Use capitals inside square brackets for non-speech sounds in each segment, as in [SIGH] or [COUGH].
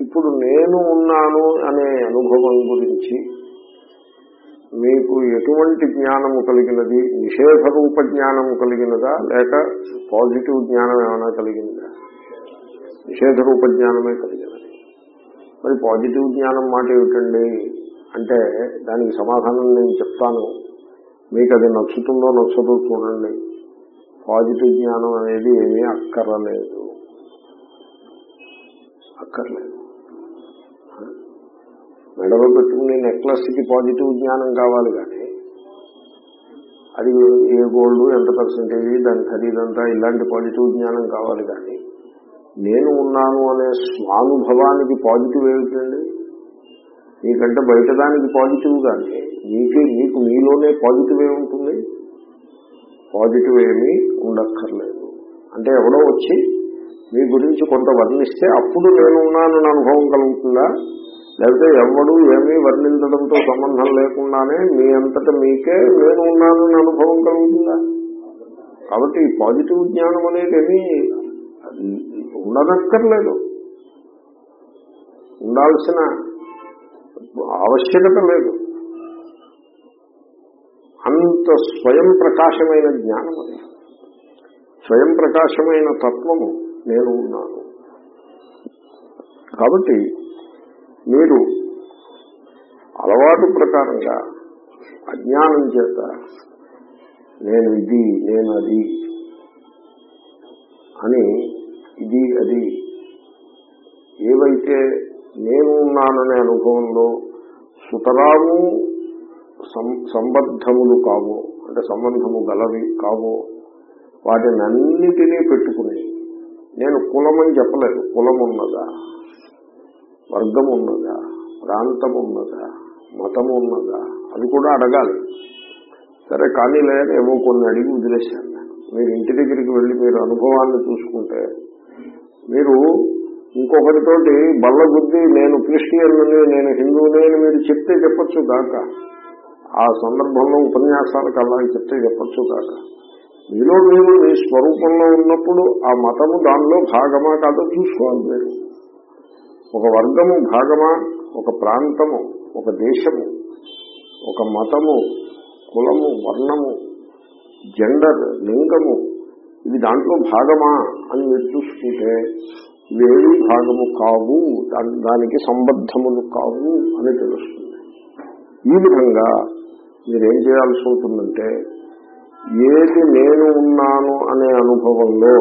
ఇప్పుడు నేను ఉన్నాను అనే అనుభవం గురించి మీకు ఎటువంటి జ్ఞానము కలిగినది నిషేధ రూప జ్ఞానము కలిగినదా లేక పాజిటివ్ జ్ఞానం ఏమైనా కలిగిందా? నిషేధ రూప జ్ఞానమే కలిగినది. మరి పాజిటివ్ జ్ఞానం మాట ఏమిటండి? అంటే దానికి సమాధానం నేను చెప్తాను. మీకు అది నచ్చుతుందో నచ్చదో చూడండి. పాజిటివ్ జ్ఞానం అనేది ఏమీ అక్కర్లేదు. అక్కర్లేదు. మెడలో పెట్టుకునే నెక్లెస్కి పాజిటివ్ జ్ఞానం కావాలి కానీ అది ఏ గోల్డ్ ఎంత పర్సెంటేజ్ దాని ఖరీదంతా ఇలాంటి పాజిటివ్ జ్ఞానం కావాలి కానీ నేను ఉన్నాను అనే స్వానుభవానికి పాజిటివ్ ఏమిటండి? నీకంటే బయట దానికి పాజిటివ్ కానీ నీకే మీకు మీలోనే పాజిటివ్ ఏముంటుంది? పాజిటివ్ ఏమీ ఉండక్కర్లేదు. అంటే ఎవడో వచ్చి మీ గురించి కొంత వర్ణిస్తే అప్పుడు నేను ఉన్నానని అనుభవం కలుగుతుందా? లేకపోతే ఎవడు ఏమీ వర్ణించడంతో సంబంధం లేకుండానే మీ అంతటా మీకే నేను ఉన్నానని అనుభవం కలుగుతుందా? కాబట్టి పాజిటివ్ జ్ఞానం అనేది ఏమీ ఉండనక్కర్లేదు. ఉండాల్సిన ఆవశ్యకత లేదు. అంత స్వయం ప్రకాశమైన జ్ఞానం అది. స్వయం ప్రకాశమైన తత్వము నేను ఉన్నాను. కాబట్టి మీరు అలవాటు ప్రకారంగా అజ్ఞానం చేత నేను ఇది నేను అది అని ఇది అది ఏవైతే నేను ఉన్నాననే అనుభవంలో సుతరాము సంబద్ధములు కావో అంటే సంబంధము గలవి కావో వాటినన్నిటినీ పెట్టుకుని నేను కులమని చెప్పలేదు కులం ఉన్నదా వర్గం ఉన్నదా ప్రాంతం ఉన్నదా మతం ఉన్నదా అది కూడా అడగాలి. సరే కానీ లేదు ఏమో కొన్ని అడిగి వదిలేశాను. మీరు ఇంటి దగ్గరికి వెళ్ళి మీరు అనుభవాన్ని చూసుకుంటే మీరు ఇంకొకరితోటి బల్ల బుద్ధి నేను క్రిస్టియన్ని నేను హిందువుని అని మీరు చెప్తే చెప్పచ్చు కాక. ఆ సందర్భంలో ఉపన్యాసాలకు అలాగే చెప్తే చెప్పచ్చు కాక. మీలో మీరు మీ స్వరూపంలో ఉన్నప్పుడు ఆ మతము దానిలో భాగమా కాదో చూసుకోవాలి మీరు. ఒక వర్గము భాగమా? ఒక ప్రాంతము ఒక దేశము ఒక మతము కులము వర్ణము జెండర్ లింగము ఇది దాంట్లో భాగమా అని మీరు చూసుకుంటే ఇవేవి భాగము కావు దానికి సంబద్ధములు కావు అని తెలుస్తుంది. ఈ విధంగా మీరేం చేయాల్సి ఉంటుందంటే ఏది నేను ఉన్నాను అనే అనుభవంలో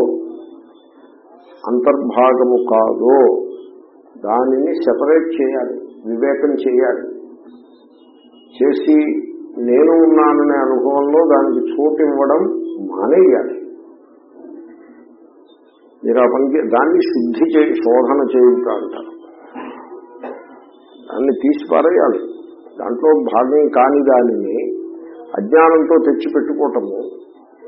అంతర్భాగము కాదో దానిని సెపరేట్ చేయాలి వివేకం చేయాలి. చేసి నేను ఉన్నాననే అనుభవంలో దానికి చోటు ఇవ్వడం మానేయాలి. మీరు ఆ పనికి దాన్ని శుద్ధి చేయి శోధన చేయుట అంటారు. దాన్ని తీసి పారేయాలి. దాంట్లో భాగం కాని దానిని అజ్ఞానంతో తెచ్చి పెట్టుకోవటము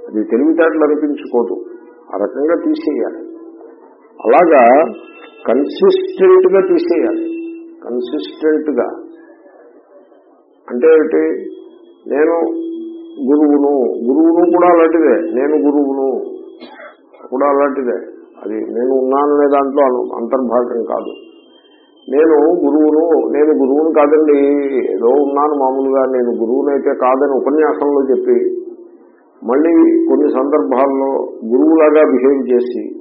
అది తెలివితేటలు అనిపించుకోదు. ఆ రకంగా తీసేయాలి. అలాగా కన్సిస్టెంట్గా తీసేయాలి. కన్సిస్టెంట్గా అంటే ఏమిటి? నేను గురువును గురువును కూడా అలాంటిదే. నేను గురువును కూడా అలాంటిదే. అది నేను ఉన్నాననే దాంట్లో అంతర్భాగం కాదు. నేను గురువును నేను గురువును కాదండి. ఏదో ఉన్నాను మామూలుగా. నేను గురువునైతే కాదని ఉపన్యాసంలో చెప్పి మళ్ళీ కొన్ని సందర్భాల్లో గురువులాగా బిహేవ్ చేసి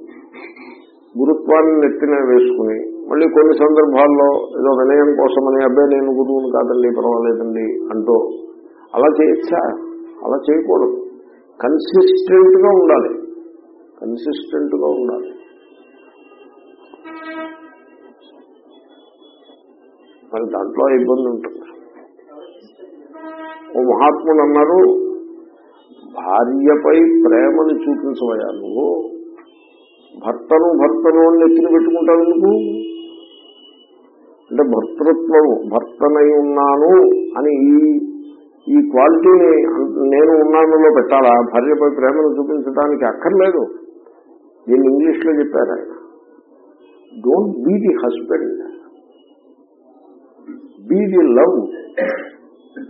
గురుత్వాన్ని నెత్తిన వేసుకుని మళ్ళీ కొన్ని సందర్భాల్లో ఏదో వినయం కోసమని అబ్బాయి నేను గురువుని కాదండి పర్వాలేదండి అంటూ అలా చేయొచ్చా? అలా చేయకూడదు. కన్సిస్టెంట్గా ఉండాలి. కన్సిస్టెంట్గా ఉండాలి. మరి దాంట్లో ఇబ్బంది ఉంటుంది. ఓ మహాత్ముడు అన్నారు భార్యపై ప్రేమను చూపించవయా నువ్వు. భర్తను భర్తను అని నెత్తిని పెట్టుకుంటావు నువ్వు అంటే భర్తృత్వము భర్తనై ఉన్నాను అని ఈ ఈ క్వాలిటీని నేను ఉన్నానులో పెట్టాలా? భార్యపై ప్రేమను చూపించడానికి అక్కర్లేదు. దీన్ని ఇంగ్లీష్లో చెప్పారు ఆయన. Don't be the husband be the love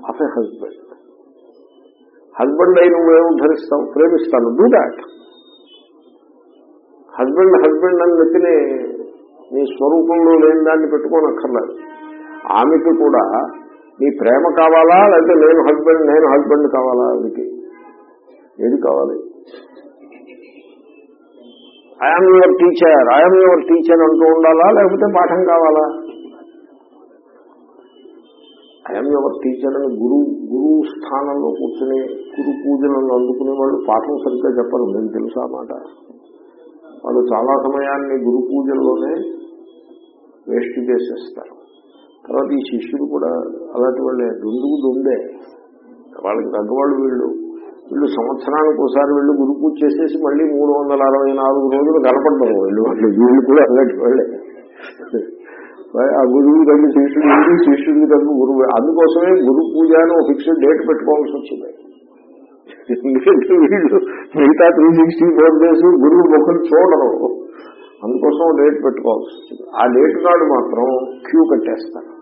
of a husband husband అయి నువ్వేమో ధరిస్తావు ప్రేమిస్తాను. డూ దాట్ హస్బెండ్ హస్బెండ్ అని నెత్తిని నీ స్వరూపంలో లేని దాన్ని పెట్టుకోనక్కర్లేదు. ఆమెకి కూడా నీ ప్రేమ కావాలా? లేకపోతే నేను హస్బెండ్ నేను హస్బెండ్ కావాలా ఆమెకి ఏది కావాలి? I'm your teacher I'm your teacher అంటూ ఉండాలా? లేకపోతే పాఠం కావాలా? ఐఎమ్ యువర్ టీచర్ అని గురువు గురువు స్థానంలో కూర్చుని గురు పూజలను అందుకునే వాళ్ళు పాఠం సరిగ్గా చెప్పరు నేను తెలుసా మాట? వాళ్ళు చాలా సమయాన్ని గురు పూజల్లోనే వేస్ట్ చేసేస్తారు. తర్వాత ఈ శిష్యుడు కూడా అలాంటి వాళ్ళే దుందుకు దుందే. వాళ్ళకి తగ్గవాళ్ళు వీళ్ళు. వీళ్ళు సంవత్సరానికి ఒకసారి వీళ్ళు గురు పూజ చేసేసి మళ్ళీ మూడు వందల అరవై నాలుగు రోజులు కనపడ్డారు వీళ్ళు. వాళ్ళు వీళ్ళు కూడా అలాంటి వాళ్ళే. ఆ గురువు తగ్గి శిష్యుడు ఉంది శిష్యుడికి తగ్గు గురువు అందుకోసమే గురు పూజ అని ఒక ఫిక్స్డ్ డేట్ పెట్టుకోవాల్సి వచ్చింది. ఎందుకంటే వీళ్ళు మిగతా త్రీ సిక్స్టీ ఫోర్ డేస్ గురువు ముఖం చూడరు. అందుకోసం డేట్ పెట్టుకోవాల్సి వచ్చింది ఆ డేట్ నాడు మాత్రం క్యూ కట్టేస్తారు.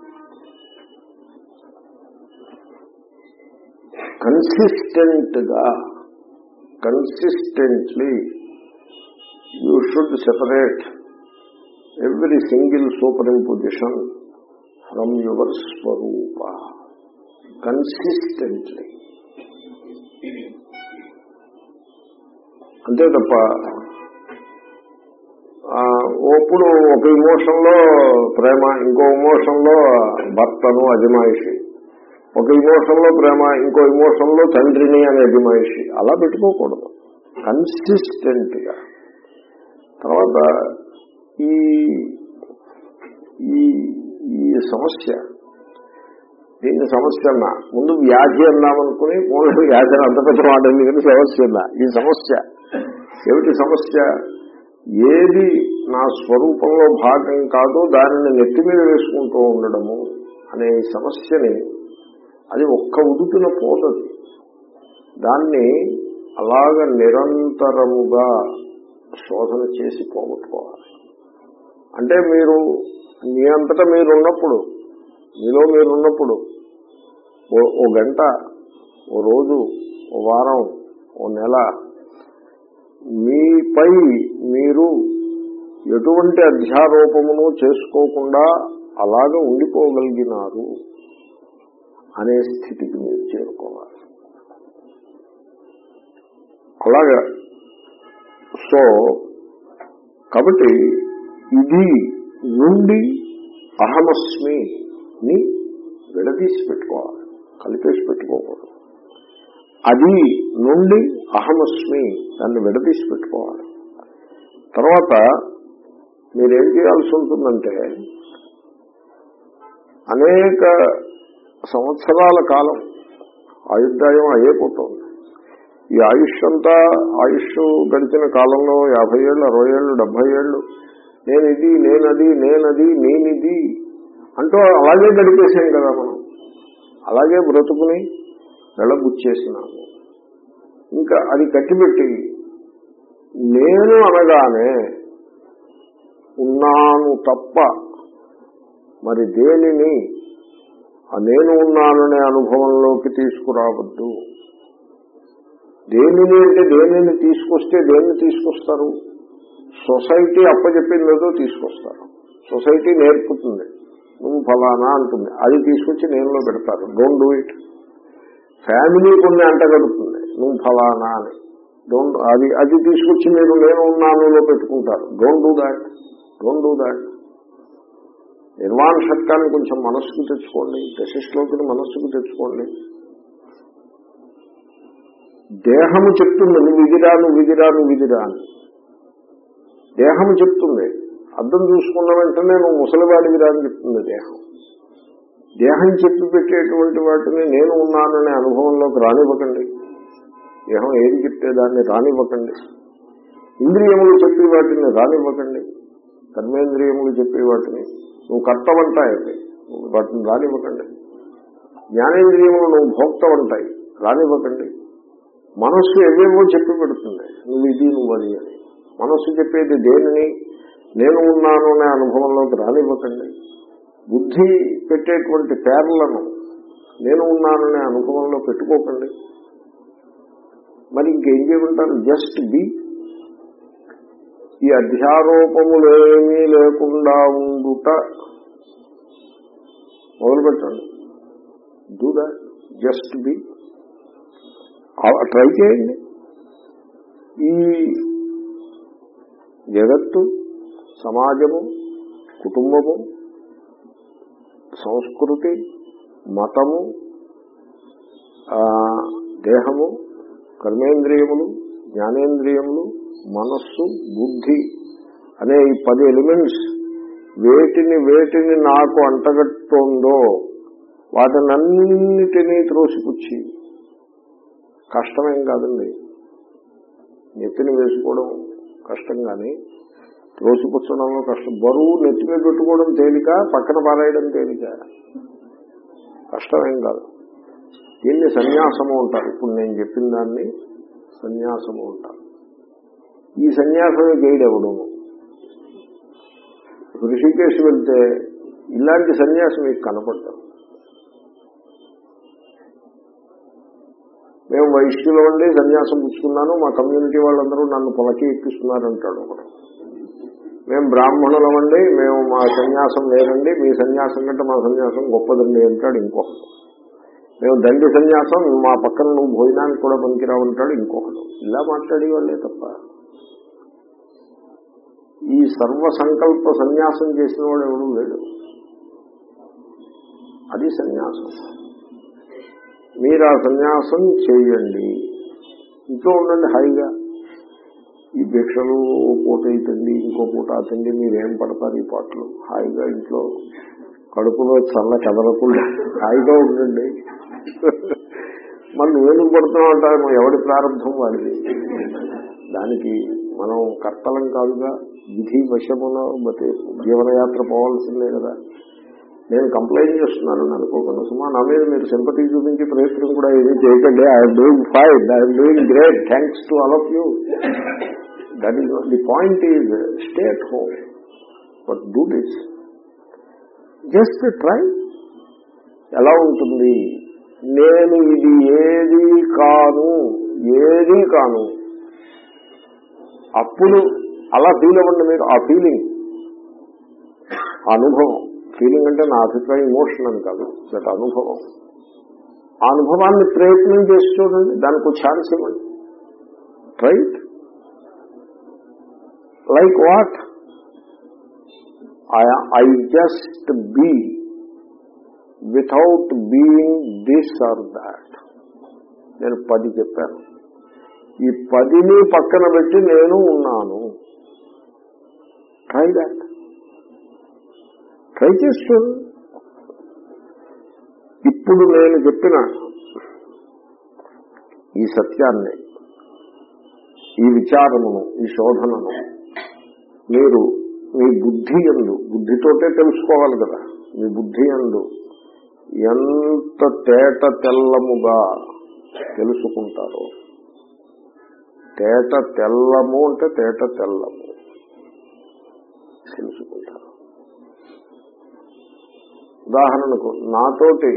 కన్సిస్టెంట్గా consistently you should separate every single superimposition from your Swaroopa consistently అంతే తప్ప ఇప్పుడు ఒక ఇమోషన్లో ప్రేమ ఇంకో ఇమోషన్లో భర్తను అజమాయిషి. ఒక ఇమోషన్లో ప్రేమ ఇంకో ఇమోషన్లో తండ్రిని అని అజమాయిషి. అలా పెట్టుకోకూడదు. కన్సిస్టెంట్గా తర్వాత ఈ ఈ ఈ సమస్య దీన్ని సమస్య అన్నా. ముందు వ్యాధి అన్నామనుకుని మూల వ్యాధి అంత పెద్ద మాట ఎందుకంటే సమస్య అన్నా. ఈ సమస్య. ఏమిటి సమస్య? ఏది నా స్వరూపంలో భాగం కాదో దానిని నెత్తి మీద వేసుకుంటూ ఉండడము అనే సమస్యని అది ఒక్క ఉదుపున పోతుంది దాన్ని అలాగ నిరంతరముగా శోధన చేసి పోగొట్టుకోవాలి. అంటే మీరు మీ అంతటా మీరున్నప్పుడు మీలో మీరున్నప్పుడు ఓ గంట ఓ రోజు ఓ వారం ఓ నెల మీపై మీరు ఎటువంటి అధ్యారోపమును చేసుకోకుండా అలాగ ఉండిపోగలిగినారు అనే స్థితికి మీరు చేరుకోవాలి. అలాగా సో కాబట్టి ఇది నుండి అహమస్మి ని విడదీసి పెట్టుకోవాలి. కలిపేసి పెట్టుకోకూడదు. అది నుండి అహమస్మి దాన్ని విడదీసి పెట్టుకోవాలి. తర్వాత మీరేం చేయాల్సి ఉంటుందంటే అనేక సంవత్సరాల కాలం ఆయుర్దాయం అయిపోతుంది ఈ ఆయుష్ అంతా ఆయుష్ గడిచిన కాలంలో యాభై ఏళ్ళు అరవై ఏళ్ళు డెబ్బై ఏళ్ళు నేనిది నేనది నేనది నేనిది అంటూ అలాగే గడిపేసాం కదా మనం. అలాగే బ్రతుకుని వెళ్ళబుచ్చేసినాము ఇంకా అది కట్టిపెట్టి నేను అనగానే ఉన్నాను తప్ప మరి దేనిని? ఆ నేను ఉన్నాననే అనుభవంలోకి తీసుకురావద్దు. దేనిని అంటే దేనిని తీసుకొస్తే దేన్ని తీసుకొస్తారు? సొసైటీ అప్పచెప్పిందేదో తీసుకొస్తారు. సొసైటీ నేర్పుతుంది. నువ్వు ఫలానా అంటుంది. అది తీసుకొచ్చి నేనులో పెడతారు డోంట్ డూ ఇట్ ఫ్యామిలీ కొన్ని అంటగడుతుంది. నువ్వు ఫలానా అని. డోంట్ అది అది తీసుకొచ్చి మీరు నేను ఉన్నానులో పెట్టుకుంటారు don't do that don't do that నిర్మాణ శక్తాన్ని కొంచెం మనస్సుకు తెచ్చుకోండి. దశశ్లోకిని మనస్సుకు తెచ్చుకోండి. దేహము చెప్తుంది. నువ్వు విధిరా నువ్వు విధిరా నువ్వు విధిరా అని. దేహము చెప్తుంది. అర్థం చూసుకున్న వెంటనే నువ్వు ముసలివాడివిరా అని చెప్తుంది దేహం. దేహం చెప్పి పెట్టేటువంటి వాటిని నేను ఉన్నాననే అనుభవంలోకి రానివ్వకండి. దేహం ఏది చెప్తే దాన్ని రానివ్వకండి. ఇంద్రియములు చెప్పే వాటిని రానివ్వకండి. కర్మేంద్రియములు చెప్పే వాటిని నువ్వు కర్తవంటాయి వాటిని రానివ్వకండి. జ్ఞానేంద్రియములు నువ్వు భోక్తవంటాయి. రానివ్వకండి. మనస్సు ఎవేవో చెప్పి పెడుతుంది. నువ్వు ఇది నువ్వు అది అని. మనస్సు చెప్పేది దేనిని? నేను ఉన్నాను అనే అనుభవంలోకి రానివ్వకండి. బుద్ధి పెట్టేటువంటి పేర్లను నేను ఉన్నాననే అనుభవంలో పెట్టుకోకండి. మరి ఇంకేం చేయమంటారు? Just be. ఈ అధ్యారోపములేమీ లేకుండా ఉండుట మొదలుపెట్టండి. Do that just be try చేయండి. ఈ జగత్తు సమాజము కుటుంబము సంస్కృతి మతము దేహము కర్మేంద్రియములు జ్ఞానేంద్రియములు మనస్సు బుద్ధి అనే ఈ పది ఎలిమెంట్స్ వేటిని వేటిని నాకు అంటగట్టోందో వాటినన్నిటినీ త్రోసిపుచ్చి కష్టమేం కాదండి. నెత్తిని వేసుకోవడం కష్టం కానీ త్రోసిపుచ్చడంలో కష్టం. బరువు నెత్తి మీద పెట్టుకోవడం తేలిక పక్కన పారేయడం తేలిక. కష్టమేం కాదు. దీన్ని సన్యాసము ఉంటారు ఇప్పుడు నేను చెప్పిన దాన్ని సన్యాసము ఉంటారు ఈ సన్యాసమే గైడ్ ఋషికేశ్ వెళ్తే ఇలాంటి సన్యాసం మీకు కనపడతారు. మేము వైశ్యులు ఉండి సన్యాసం పుచ్చుకున్నాను మా కమ్యూనిటీ వాళ్ళందరూ నన్ను పొలకి ఎక్కిస్తున్నారంటాడు ఒకడు. మేము బ్రాహ్మణులం అండి మేము మా సన్యాసం లేదండి మీ సన్యాసం కంటే మా సన్యాసం గొప్పదండి అంటాడు ఇంకొకడు. మేము దండి సన్యాసం మా పక్కన నువ్వు భోజనానికి కూడా పనికిరావుంటాడు ఇంకొకడు. ఇలా మాట్లాడేవాళ్ళే తప్ప. ఈ సర్వ సంకల్ప సన్యాసం చేసిన వాడు ఎవడు లేడు. అది సన్యాసం. మీరు ఆ సన్యాసం చేయండి. ఇంట్లో ఉండండి హాయిగా. ఈ భిక్షలు ఓ పూట అవుతుంది ఇంకో పూట అవుతుంది మీరేం పడతారు ఈ పాటలు? హాయిగా ఇంట్లో కడుపులో చల్ల కదలకుండా హాయిగా ఉండండి. మనం నువ్వెందుకు పడుతున్నావు అంటారు ఎవడి ప్రారంభం వాడిది? దానికి మనం కర్తలం కాదుగా విధి వశమున బతి జీవనయాత్ర పోవాల్సిందే కదా. నేను కంప్లైంట్ చేస్తున్నాను అనుకోకుండా సుమా నా మీద మీరు సింపతి చూపించే ప్రయత్నం కూడా ఏమీ చేయకండి. I'm doing fine I'm doing great thanks to all of you that is the point is stay at home but do this just try ఎలా ఉంటుంది? నేను ఇది ఏది కాను ఏది కాను. అప్పుడు అలా ఫీల్ అవ్వండి మీరు ఆ ఫీలింగ్ అనుభవం. ఫీలింగ్ అంటే నా అభిప్రాయం ఇమోషన్ అని కాదు దట్ అనుభవం. ఆ అనుభవాన్ని ప్రయత్నం చేసి చూడండి దానికి ఛాన్స్ ఇవ్వండి. Right like what I just be without being this or that నేను పది చెప్పాను. ఈ పదిని పక్కన పెట్టి నేను ఉన్నాను. ట్రై దాట్ ట్రై చేస్తూ ఇప్పుడు నేను చెప్పిన ఈ సత్యాన్ని ఈ విచారమును ఈ శోధనను మీరు మీ బుద్ధి ఎందు బుద్ధితోటే తెలుసుకోవాలి కదా మీ బుద్ధి ఎందు ఎంత తేట తెల్లముగా తెలుసుకుంటారో. తేట తెల్లము అంటే తేట తెల్లము తెలుసుకుంటారు. ఉదాహరణకు నాతోటి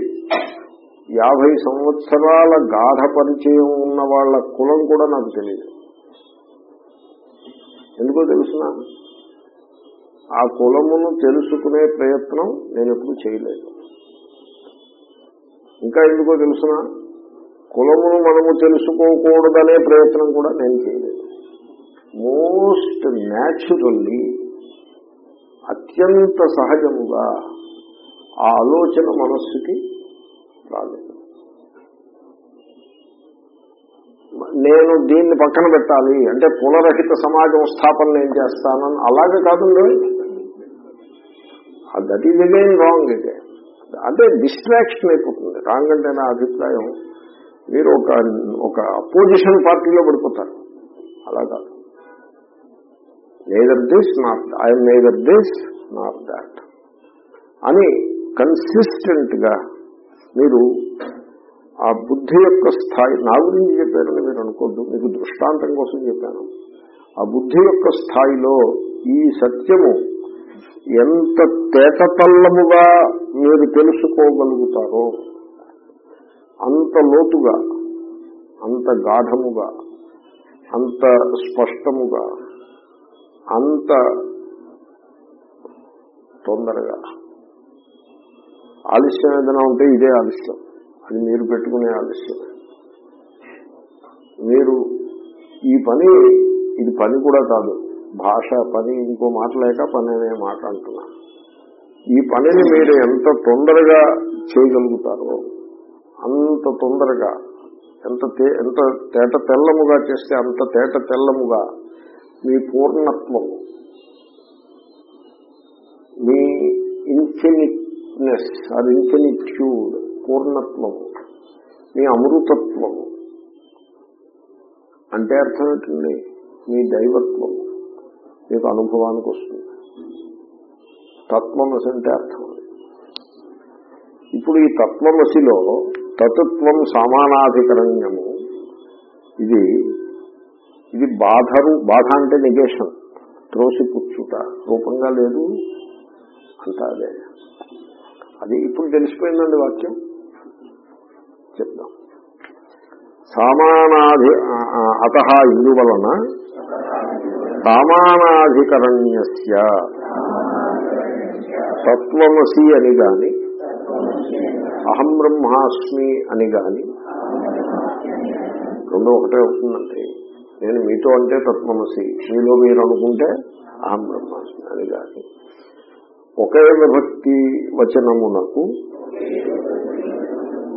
యాభై సంవత్సరాల గాఢ పరిచయం ఉన్న వాళ్ళ కులం కూడా నాకు తెలియదు ఎందుకో తెలుసునా? ఆ కులమును తెలుసుకునే ప్రయత్నం నేను ఎప్పుడు చేయలేదు. ఇంకా ఎందుకో తెలుసిన? కులమును మనము తెలుసుకోకూడదనే ప్రయత్నం కూడా నేను చేయలేదు. మోస్ట్ న్యాచురల్లీ అత్యంత సహజముగా ఆ ఆలోచన మనస్సుకి రాలేదు. నేను దీన్ని పక్కన పెట్టాలి అంటే కులరహిత సమాజం స్థాపన నేను చేస్తానని అలాగే కాదండి దట్ ఈజ్ అగైన్ రాంగ్ ఇదే అంటే డిస్ట్రాక్షన్ అయిపోతుంది. రాంగ్ అంటే నా అభిప్రాయం మీరు ఒక ఒక అపోజిషన్ పార్టీలో పడిపోతారు. అలా కాదు. Neither this not I'm neither this not that అని కన్సిస్టెంట్గా మీరు ఆ బుద్ధి యొక్క స్థాయి నా గురించి చెప్పారని మీరు అనుకోద్దు. మీకు దృష్టాంతం కోసం చెప్పాను. ఆ బుద్ధి యొక్క స్థాయిలో ఈ సత్యము ఎంత తేటతల్లముగా మీరు తెలుసుకోగలుగుతారో అంత లోతుగా అంత గాఢముగా అంత స్పష్టముగా అంత తొందరగా. ఆలస్యం ఏదైనా ఉంటే ఇదే ఆలస్యం. అది మీరు పెట్టుకునే ఆలస్యం. మీరు ఈ పని ఇది పని కూడా కాదు. భాష పని ఇంకో మాట లేక పని అనే మాట అంటున్నా. ఈ పనిని మీరు ఎంత తొందరగా చేయగలుగుతారో అంత తొందరగా ఎంత తే- ఎంత తేట తెల్లముగా చేస్తే అంత తేట తెల్లముగా మీ పూర్ణత్వము మీ ఇన్ఫినిట్నెస్ అది ఇన్ఫినిట్యూడ్ పూర్ణత్వము మీ అమృతత్వము అంటే అర్థం ఏంటండి? మీ దైవత్వం. మీకు అనుభవానికి వస్తుంది. తత్వమసి అంటే అర్థం ఇప్పుడు ఈ తత్వమసిలో తత్వం సమానాధికరణ్యము ఇది ఇది బాధరు బాధ అంటే నెగేషన్ త్రోసిపుచ్చుట రూపంగా లేదు అంతా అదే. అది ఇప్పుడు తెలిసిపోయిందండి వాక్యం? చెప్దాం. సామానాధి అత ఇందువలన సామానాధికరణ్యస్య తత్వమసి అని గాని అహం బ్రహ్మాస్మి అని గాని రెండు ఒకటే వస్తుందండి. నేను మీతో అంటే తత్వమసి మీలో మీరు అనుకుంటే అహం బ్రహ్మాస్మి అని గాని. ఒకే విభక్తి వచనమునకు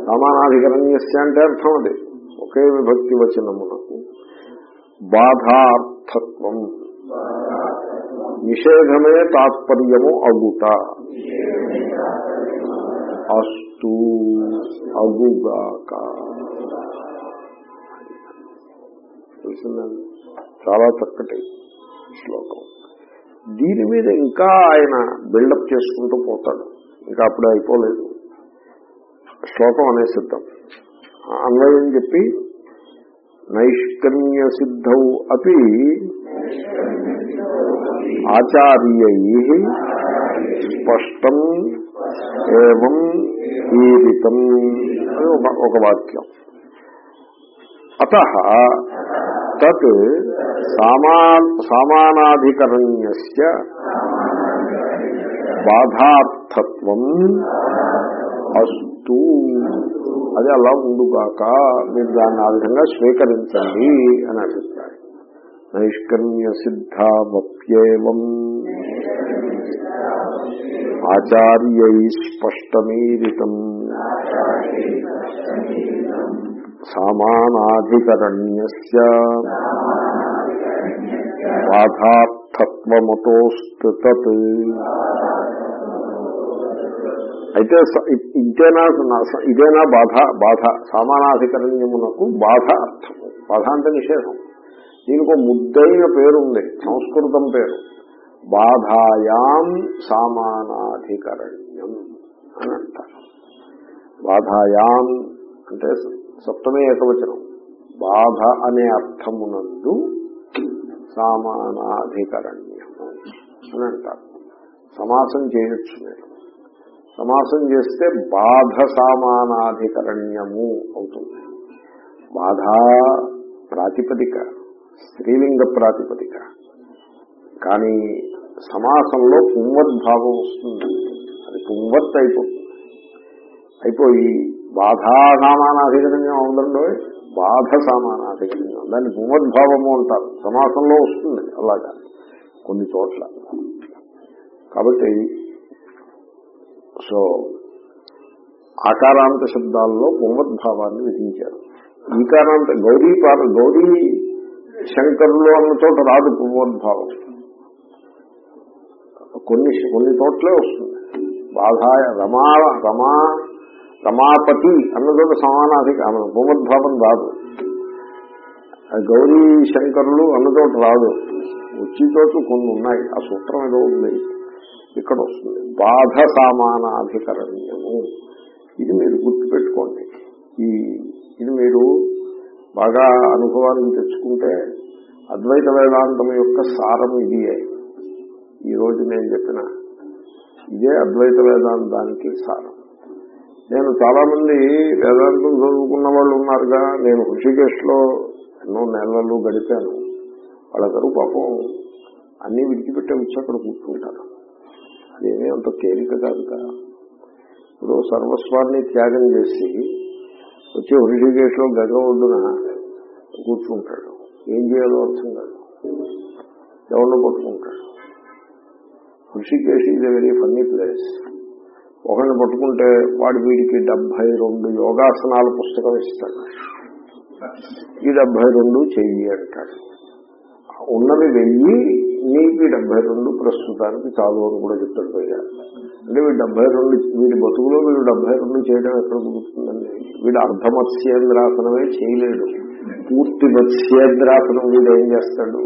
సమానాధికరణ్యస్య అంటే అర్థం అది. ఒకే విభక్తి వచనమునకు బాధార్థత్వం నిషేధమే తాత్పర్యము అగుట. అస్తు అగుగాక. తెలిసిందండి? చాలా చక్కటి శ్లోకం. దీని మీద ఇంకా ఆయన బిల్డప్ చేసుకుంటూ పోతాడు. ఇంకా అప్పుడే అయిపోలేదు. శ్లోకం అనేసిద్దాం. అన్వయం చెప్పి నైష్కర్మ్య సిద్ధౌ అపి ఆచార్యై స్పష్టం ఏవం ఈరితం అని ఒక- ఒక వాక్యం అత తత్ సామా సామానాధికరణ్యస్య బాధార్థత్వం అస్తు అది అలా ఉండుగాక మీరు దాన్ని ఆ విధంగా స్వీకరించండి అని అభిప్రాయం. నైష్కర్మ్య సిద్ధావప్యేవం ఆచార్యై స్పష్టమీరితం. సామానాధికరణ్య బాధార్థత్వమతోస్తు తత్ అయితే స- ఇంతేనా ఇదేనా బాధ? బాధ. సామానాధికరణ్యమునకు బాధ అర్థము బాధ అంటే నిషేధం. దీనికి ఒక ముద్దైన పేరుంది. సంస్కృతం పేరు. బాధాయాం సామానాధికరణ్యం అని అంటారు. బాధాయాం అంటే సప్తమే ఏకవచనం. బాధ అనే అర్థమునందు సామానాధికరణ్యం అని అంటారు. సమాసం చేయొచ్చు నేను సమాసం చేస్తే బాధ సామానాధికరణ్యము అవుతుంది. బాధ ప్రాతిపదిక స్త్రీలింగ ప్రాతిపదిక. కానీ సమాసంలో పుంవద్భావం వస్తుంది. అది పుంవత్ అయిపోతుంది. అయిపోయి బాధా సామానాధికరణ్యం అవుతుండో బాధ సామానాధికరణ్యం దాన్ని పుంవద్భావము అంటారు. సమాసంలో వస్తుంది అలాగా కొన్ని చోట్ల. కాబట్టి సో ఆకారాంత శబ్దాల్లో పుంవద్భావాన్ని విధించారు. ఈకారాంత గౌరీ పార గౌరీ శంకరులు అన్న చోట రాదు పుంవద్భావం కొన్ని కొన్ని చోట్లే వస్తుంది. బాధాయ రమా రమా రమాపతి అన్న చోట సమానాధిక పుంవద్భావం రాదు. ఆ గౌరీ శంకరులు అన్న చోట రాదు. వచ్చి చోట్లు కొన్ని ఉన్నాయి. ఆ సూత్రం ఏదో ఉంది. ఇక్కడ వస్తుంది బాధ సామానాధికరణీయము. ఇది మీరు గుర్తుపెట్టుకోండి. ఈ ఇది మీరు బాగా అనుభవానికి తెచ్చుకుంటే అద్వైత వేదాంతం యొక్క సారం ఇది ఈరోజు నేను చెప్పిన ఇదే అద్వైత వేదాంతానికి సారం. నేను చాలా మంది వేదాంతం చదువుకున్న వాళ్ళు ఉన్నారుగా. నేను హృషికేశ్లో ఎన్నో నెలలు గడిపాను. వాళ్ళందరూ పాపం అన్ని విడిచిపెట్టే వచ్చి అక్కడ కూర్చుంటారు. ఏమీ అంత తేలిక కాదు కదా ఇప్పుడు సర్వస్వాన్ని త్యాగం చేసి వచ్చి హృషికేశ్లో గగ ఒడ్డున కూర్చుంటాడు. ఏం చేయాలో అర్థం కాదు. ఎవరిని పట్టుకుంటాడు. Rishikesh is very funny place. ఒకరిని పట్టుకుంటే వాడి వీడికి డెబ్బై రెండు యోగాసనాల పుస్తకం ఇస్తాడు. ఈ డెబ్బై రెండు చెయ్యి అంటాడు. ఉన్నది వెయ్యి నీకు డెబ్బై రెండు ప్రస్తుతానికి చాలు అని కూడా చెప్తాడు పైగా అంటే వీడు డెబ్బై రెండు వీడి బతుకులో వీడు డెబ్బై రెండు చేయడం ఎక్కడ కుదురుతుందండి? వీడు అర్ధమత్స్యేంద్రాసనమే చేయలేడు. పూర్తి మత్స్యేంద్రాసనం వీడు ఏం చేస్తాడు?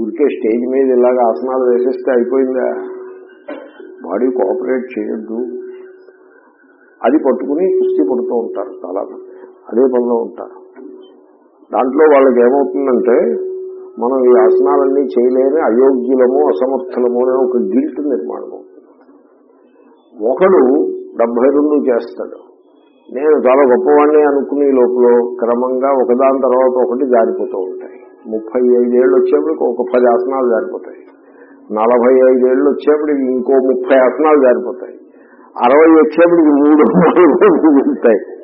ఊరికే స్టేజ్ మీద ఇలాగ ఆసనాలు వేసేస్తే అయిపోయిందా? బాడీ కోఆపరేట్ చేయొద్దు. అది పట్టుకుని కుస్తీ పడుతూ ఉంటారు చాలా మంది అదే పనిలో ఉంటారు. దాంట్లో వాళ్ళకి ఏమవుతుందంటే మనం ఈ ఆసనాలన్నీ చేయలేని అయోగ్యులము అసమర్థులము అనే ఒక గిల్ట్ నిర్మాణం అవుతుంది. ఒకడు డెబ్బై రెండు చేస్తాడు. నేను చాలా గొప్పవాడిని అనుకునే లోపల క్రమంగా ఒకదాని తర్వాత ఒకటి జారిపోతూ ఉంటాయి. ముప్పై ఐదేళ్ళు వచ్చేప్పటికి ఒక పది ఆసనాలు జారిపోతాయి. నలభై ఐదేళ్ళు వచ్చేప్పటికి ఇంకో ముప్పై ఆసనాలు జారిపోతాయి. అరవై వచ్చేప్పటికి మూడు [LAUGHS] నాలుగు మిగులుతాయి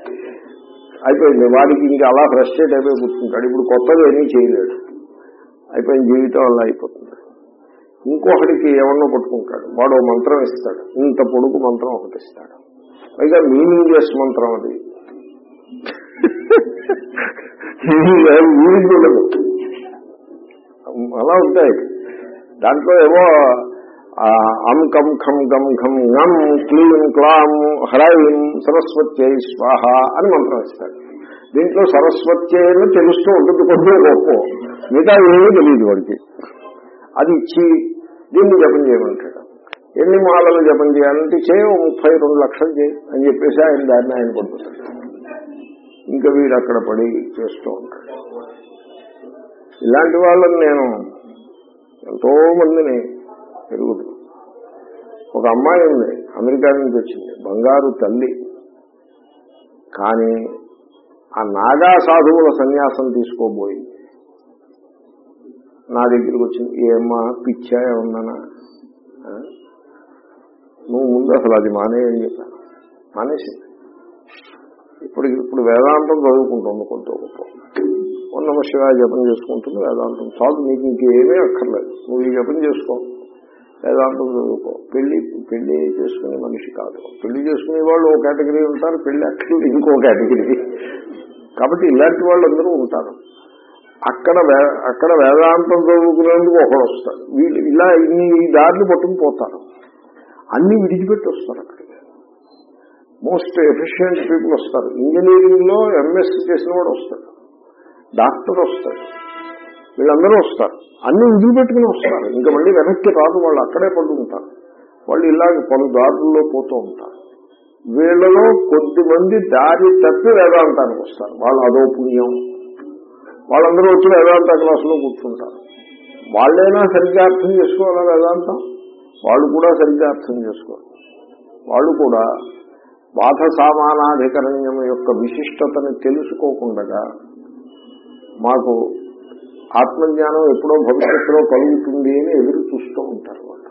అయిపోయింది. వాడికి ఇంకా అలా ఫ్రస్ట్రేట్ అయిపోయి కూర్చుంటాడు. ఇప్పుడు కొత్తగా ఏమీ చేయలేడు. అయిపోయిన జీవితం అలా అయిపోతుంది. ఇంకొకటికి ఎవరినో పట్టుకుంటాడు వాడు మంత్రం ఇస్తాడు. ఇంత పొడుగు మంత్రం ఒకటి ఇస్తాడు. పైగా మీనింగ్ లెస్ మంత్రం అది. [LAUGHS] మీనింగ్ అలా ఉంటాయి. దాంట్లో ఏమో అం కం ఖం గం ఘం గం క్లీం క్లాం హ్రైం సరస్వత్యై స్వాహ అని మంత్రం ఇస్తాడు దీంట్లో సరస్వత్యై తెలుస్తూ ఉంటుంది కొద్దిగా గొప్ప. మిగతా ఏమీ తెలియదు వాడికి. అది ఇచ్చి దీన్ని జపం చేయమంటాడు. ఎన్ని మాలలు జపం చేయాలంటే చేయ ముప్పై రెండు లక్షలు చేయి అని చెప్పేసి ఆయన దాన్ని ఆయన పడుతున్నాడు ఇంకా వీడు అక్కడ పడి చేస్తూ ఉంటాడు. ఇలాంటి వాళ్ళని నేను ఎంతో మందిని ఎరుగుతుంది ఒక అమ్మాయి ఉంది అమెరికా నుంచి వచ్చింది బంగారు తల్లి. కానీ ఆ నాగా సాధువుల సన్యాసం తీసుకోబోయింది నా దగ్గరికి వచ్చింది ఏమ్మా పిచ్చా ఏమన్నానా? నువ్వు ముందు అసలు అది మానేయని చెప్పాను మానేసింది. ఇప్పుడు ఇప్పుడు వేదాంతం చదువుకుంటుంది కొంత గొప్ప. ఉన్న శివాయ జపం చేసుకుంటుంది వేదాంతం. చాలు నీకు ఇంకేమీ అక్కర్లేదు. నువ్వు ఈ జపం చేసుకో. వేదాంతం చదువుకో. పెళ్ళి పెళ్ళి చేసుకునే మనిషి కాదు. పెళ్ళి చేసుకునే వాళ్ళు ఒక కేటగిరీ ఉంటారు పెళ్ళి అక్కడ ఇంకో కేటగిరీ. కాబట్టి ఇలాంటి వాళ్ళందరూ ఉంటారు. అక్కడ వే- అక్కడ వేదాంతం చదువుకునేందుకు ఒకడు వస్తారు వీళ్ళు ఇలా ఇన్ని ఈ దారిని పట్టుకుని పోతారు. అన్ని విడిచిపెట్టి వస్తారు అక్కడికి మోస్ట్ ఎఫిషియెంట్ పీపుల్ వస్తారు. ఇంజనీరింగ్లో ఎంఎస్సీ చేసిన వాడు వస్తాడు. డాక్టర్ వస్తాడు. వీళ్ళందరూ వస్తారు. అన్ని విడిచిపెట్టుకుని వస్తారు. ఇంకా మళ్ళీ వెనక్కి రాదు వాళ్ళు అక్కడే పడుకుంటారు వాళ్ళు ఇలాగ పలు దారుల్లో పోతూ ఉంటారు. వీళ్ళలో కొద్దిమంది దారి తప్పి వేదాంతానికి వస్తారు. వాళ్ళు అదో పుణ్యం. వాళ్ళందరూ వచ్చి వేదాంత క్లాసులో కూర్చుంటారు. వాళ్ళైనా సరిగ్గా అర్థం చేసుకోవాలా వేదాంతం? వాళ్ళు కూడా సరిగ్గా అర్థం చేసుకోవాలి. వాళ్ళు కూడా బాధ సామానాధికరణ్యం యొక్క విశిష్టతని తెలుసుకోకుండా మాకు ఆత్మజ్ఞానం ఎప్పుడో భవిష్యత్తులో కలుగుతుంది అని ఎదురు చూస్తూ ఉంటారు వాళ్ళు.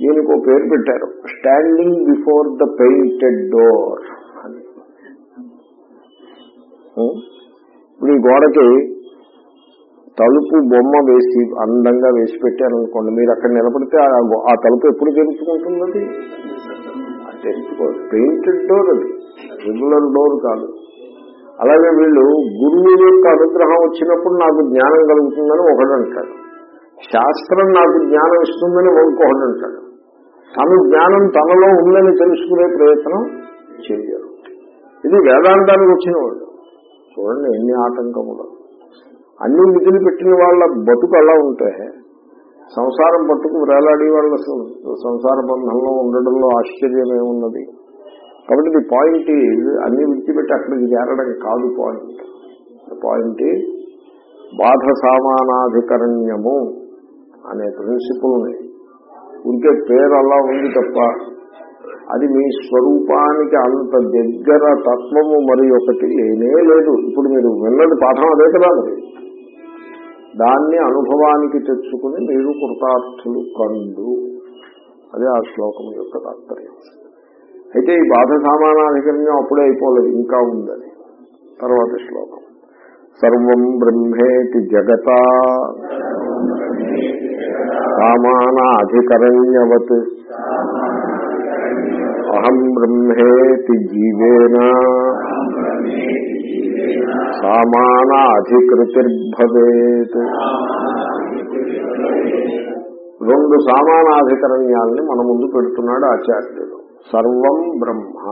దీనికి ఒక పేరు పెట్టారు. Standing before the painted door అని. ఇప్పుడు ఈ గోడకి తలుపు బొమ్మ వేసి అందంగా వేసి పెట్టారనుకోండి మీరు అక్కడ నిలబడితే ఆ తలుపు ఎప్పుడు తెరుచుకుంటుంది? అది. అది తెరుచుకోదు పెయింటెడ్ డోర్ అది. రెగ్యులర్ డోర్ కాదు. అలాగే వీళ్ళు గురువు యొక్క అనుగ్రహం వచ్చినప్పుడు నాకు జ్ఞానం కలుగుతుందని ఒకడు అంటాడు. శాస్త్రం నాకు జ్ఞానం ఇస్తుందని ఇంకొకడు అంటాడు. తన జ్ఞానం తనలో ఉందని తెలుసుకునే ప్రయత్నం చేయరు ఇది వేదాంతానికి వచ్చిన వాళ్ళు చూడండి ఎన్ని ఆటంకములు. అన్ని మిగిలి పెట్టిన వాళ్ళ బతుకు అలా ఉంటే సంసారం పట్టుకు వేలాడి వాళ్ళ సంసార బంధంలో ఉండడంలో ఆశ్చర్యమే ఉన్నది కాబట్టి ది పాయింట్ ఈజ్ అన్ని విడిచిపెట్టి అక్కడికి చేరడం కాదు పాయింట్ పాయింట్ ఈజ్ బాధ సామానాధికరణ్యము అనే ప్రిన్సిపుల్ని ఉంటే పేరు అలా ఉంది తప్ప అది మీ స్వరూపానికి అంత దగ్గర తత్వము మరి ఒకటి లేనే లేదు. ఇప్పుడు మీరు విన్నది పాఠం అదే కదా మరి. దాన్ని అనుభవానికి తెచ్చుకుని మీరు కృతార్థులు కండు. అదే ఆ శ్లోకం యొక్క తాత్పర్యం. అయితే ఈ బాధ సామానాధికరణం అప్పుడే అయిపోలేదు ఇంకా ఉందని. తర్వాత శ్లోకం. సర్వం బ్రహ్మేతి జగత. సామానాధికరణ్యవత్. అహం బ్రహ్మేతి జీవేన. సామానాధికృతిర్భవేత్. రెండు సామానాధికరణ్యాలని మన ముందు పెడుతున్నాడు ఆచార్యుడు. సర్వం బ్రహ్మ.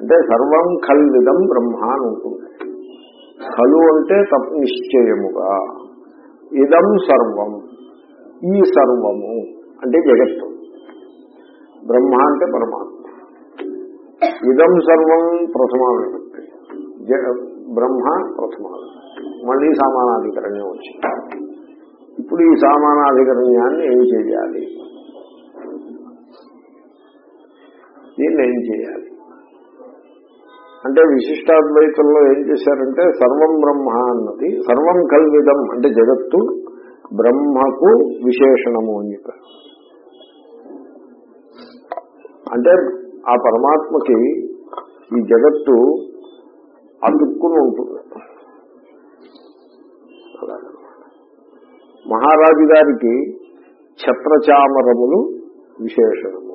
అంటే సర్వం కల్విదం బ్రహ్మ అని ఉంటుంది. కలు అంటే తప్పు నిశ్చయముగా. ఇదం సర్వం. ఈ సర్వము అంటే జగత్తు. బ్రహ్మ అంటే పరమాత్మ. ఇదం సర్వం ప్రథమా విభక్తి జగ- బ్రహ్మ ప్రథమా మళ్ళీ సామానాధికరణ్యం వచ్చింది. ఇప్పుడు ఈ సామానాధికరణ్యాన్ని ఏం చేయాలి? దీన్ని ఏం చేయాలి? అంటే విశిష్టాద్వైతంలో ఏం చేశారంటే సర్వం బ్రహ్మ అన్నది సర్వం కల్విదం అంటే జగత్తు బ్రహ్మకు విశేషణము అని చెప్పారు. అంటే ఆ పరమాత్మకి ఈ జగత్తు అతుక్కుని ఉంటుంది. మహారాజు గారికి ఛత్రచామరములు విశేషణము.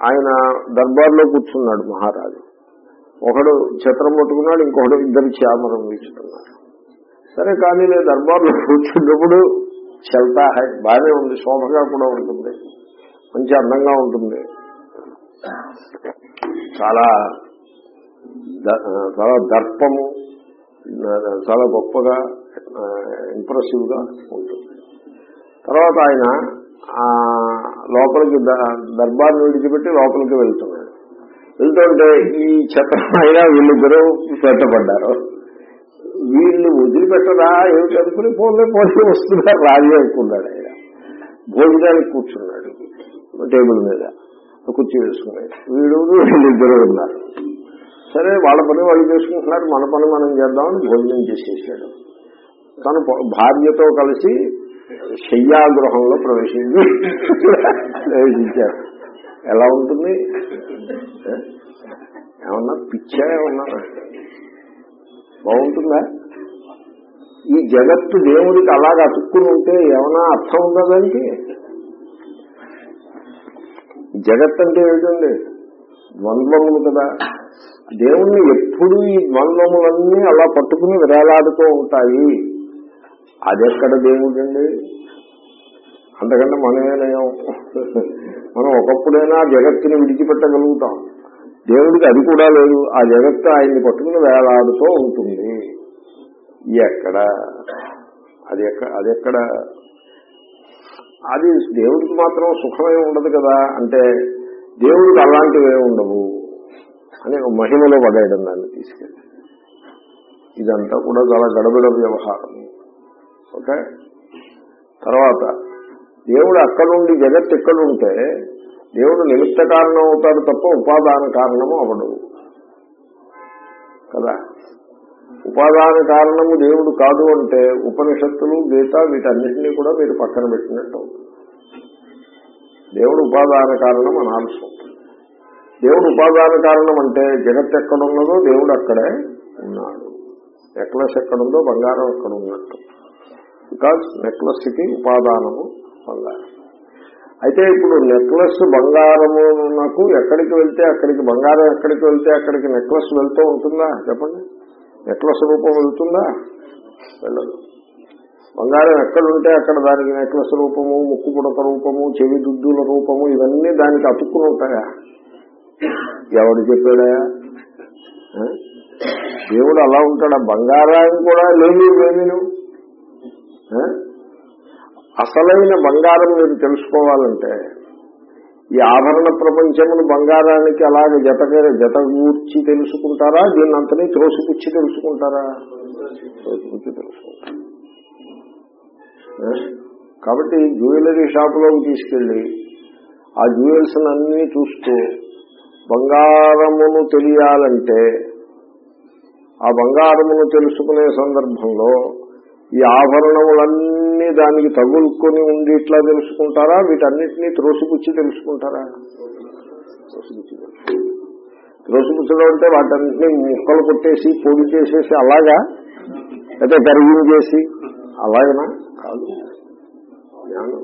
ఆయన దర్బార్లో కూర్చున్నాడు మహారాజు. ఒకడు ఛత్రం పట్టుకున్నాడు ఇంకొకడు ఇద్దరు చామరం వీచుతున్నారు. సరే కానీ నేను దర్బార్లో కూర్చున్నప్పుడు చల్తా హై బాగానే ఉంది శోభగా కూడా ఉంటుంది మంచి అందంగా ఉంటుంది. చాలా చాలా దర్పము చాలా గొప్పగా ఇంప్రెసివ్గా ఉంటుంది. తర్వాత ఆయన లోపలికి ద- దర్బార్ని విడిచిపెట్టి లోపలికి వెళ్తున్నాడు. వెళ్తుంటే ఈ ఛత్రం అయినా వీళ్ళిద్దరూ పెట్టబడ్డారు. వీళ్ళు వదిలిపెట్టరా ఏమిటి అనుకుని పోలే పోలే వస్తున్నారు. రాజీ అనుకున్నాడు ఆయన. భోజనానికి కూర్చున్నాడు. టేబుల్ మీద కుర్చీ వేసుకున్నాడు. వీడు వీళ్ళిద్దరూ ఉన్నారు. సరే వాళ్ళ పని వాళ్ళు చేసుకుంటున్నారు మన పని మనం చేద్దామని భోజనం చేసేసాడు. తను భార్యతో కలిసి శయ్యాగృహంలో ప్రవేశించి ప్రవేశించారు. ఎలా ఉంటుంది? ఏమన్నా పిచ్చా ఏమన్నా? బాగుంటుందా? ఈ జగత్తు దేవుడికి అలాగ అతుక్కుని ఉంటే ఏమైనా అర్థం ఉందా దానికి? జగత్ అంటే ఏమిటండి? ద్వంద్వములు కదా. దేవుణ్ణి ఎప్పుడు ఈ ద్వంద్వములన్నీ అలా పట్టుకుని విరాలాడుతూ ఉంటాయి. అదెక్కడ దేవుడండి? అంతకంటే మనమే నయం మనం ఒకప్పుడైనా జగత్తుని విడిచిపెట్టగలుగుతాం. దేవుడికి అది కూడా లేదు. ఆ జగత్తు ఆయన్ని పట్టుకుని వేలాడుతూ ఉంటుంది. ఎక్కడ? అది ఎక్కడ అది ఎక్కడ? అది దేవుడికి మాత్రం సుఖమే ఉండదు కదా. అంటే దేవుడికి అలాంటివే ఉండవు అని మహిమలో పడేయడం దాన్ని తీసుకెళ్ళి. ఇదంతా కూడా చాలా గడబిడ వ్యవహారం. ఓకే? తర్వాత దేవుడు అక్కడుండి జగత్ ఎక్కడుంటే దేవుడు నిమిత్త కారణం అవుతాడు తప్ప ఉపాదాన కారణము అవడు కదా? ఉపాదాన కారణము దేవుడు కాదు అంటే ఉపనిషత్తులు గీత వీటన్నిటినీ కూడా మీరు పక్కన పెట్టినట్టు అవుతుంది. దేవుడు ఉపాదాన కారణం అనాల్సి ఉంటుంది. దేవుడు ఉపాదాన కారణం అంటే జగత్ ఎక్కడున్నదో దేవుడు అక్కడే ఉన్నాడు. నెక్లెస్ ఎక్కడుందో బంగారం అక్కడ ఉన్నట్టు బికాజ్ నెక్లెస్కి ఉపాదానము బంగారం. అయితే ఇప్పుడు నెక్లెస్ బంగారము నాకు ఎక్కడికి వెళ్తే అక్కడికి బంగారం ఎక్కడికి వెళ్తే అక్కడికి నెక్లెస్ వెళ్తూ ఉంటుందా? చెప్పండి. నెక్లెస్ రూపం వెళ్తుందా? వెళ్ళదు. బంగారం ఎక్కడుంటే అక్కడ దానికి నెక్లెస్ రూపము ముక్కు పుడక రూపము చెవి దుద్దుల రూపము ఇవన్నీ దానికి అతుక్కుని ఉంటాయా? ఎవడు చెప్పాడా? దేవుడు అలా ఉంటాడా? బంగారాన్ని కూడా లేని లేనిను అసలైన బంగారం మీరు తెలుసుకోవాలంటే ఈ ఆభరణ ప్రపంచమును బంగారానికి అలాగే జత జత కూర్చి తెలుసుకుంటారా? దీన్ని అంతనే త్రోసిపుచ్చి తెలుసుకుంటారా? త్రోసిపుచ్చి తెలుసుకుంటారా? కాబట్టి జ్యువెలరీ షాపులోకి తీసుకెళ్ళి ఆ జ్యువెల్స్ అన్ని చూస్తూ బంగారమును తెలియాలంటే ఆ బంగారమును తెలుసుకునే సందర్భంలో ఈ ఆభరణములన్నీ దానికి తగులుకొని ఉండి ఇట్లా తెలుసుకుంటారా? వీటన్నిటినీ త్రోసిపుచ్చి తెలుసుకుంటారా? త్రోసిపుచ్చి త్రోసిపుచ్చడం అంటే వాటన్నిటినీ ముక్కలు కొట్టేసి పొడి చేసేసి అలాగా? అయితే కరిగించేసి అలాగనా? కాదు. జ్ఞానం.